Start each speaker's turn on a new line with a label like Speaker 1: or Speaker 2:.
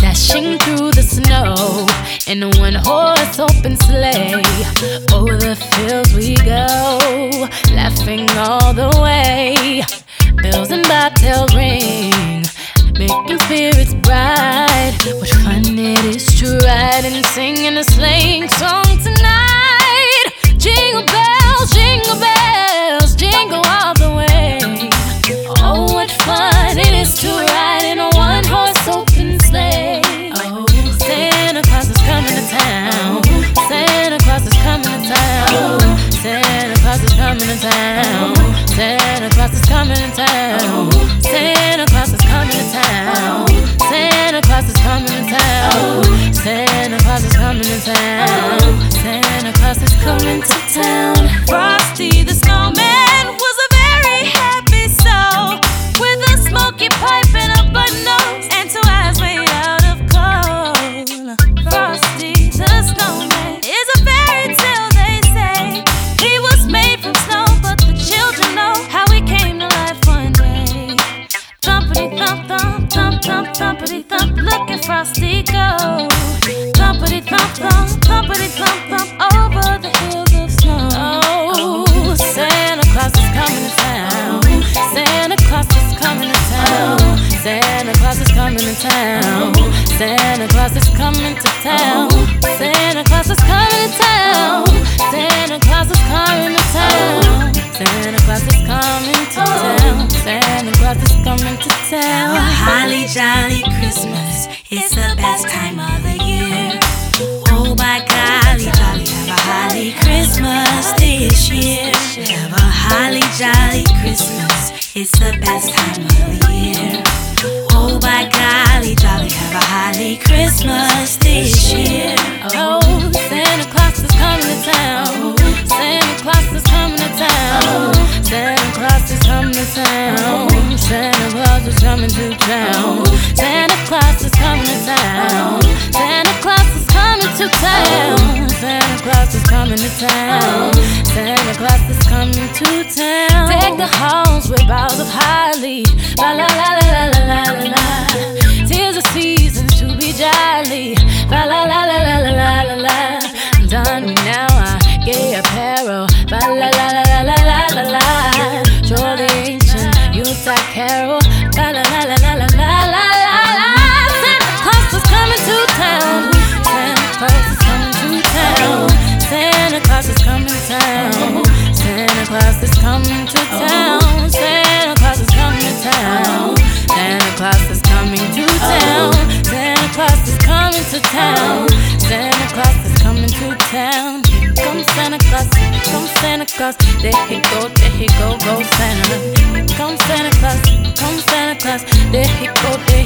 Speaker 1: Dashing through the snow in a one horse open sleigh. Over the fields we go, laughing all the way. Bells and bobtails ring, making spirits bright. What fun it is to ride and sing in a sleighing song tonight! Jingle bells. Claus is coming to town. Santa Claus is coming to town. Santa Claus is coming to town. Santa Claus is coming to town. Santa Claus is coming to town. Santa Claus is coming to town. Santa Claus is coming to town. Santa Claus is coming to town. Santa Claus is coming to town. Santa Claus is coming to town. Santa Claus is coming to
Speaker 2: Have a
Speaker 1: town.
Speaker 2: holly jolly Christmas. It's the best time of the year. Oh my golly jolly, have a holly Christmas this year. Have a holly jolly Christmas. It's the best time of the year. Oh my golly jolly, have a holly Christmas this year.
Speaker 1: Oh, Santa Claus is coming to town. Santa Claus is coming to town. Santa Claus is coming to town. Santa Claus is coming to town. Santa Claus is coming to town. Santa Claus is coming to town. Santa Claus is coming to town. Santa Claus is coming to town. Take the halls Santa Claus is coming to town. Comes Santa Claus. Comes Santa Claus. There he go. There he go. Go Santa. Comes Santa Claus. Comes Santa Claus. There he go. There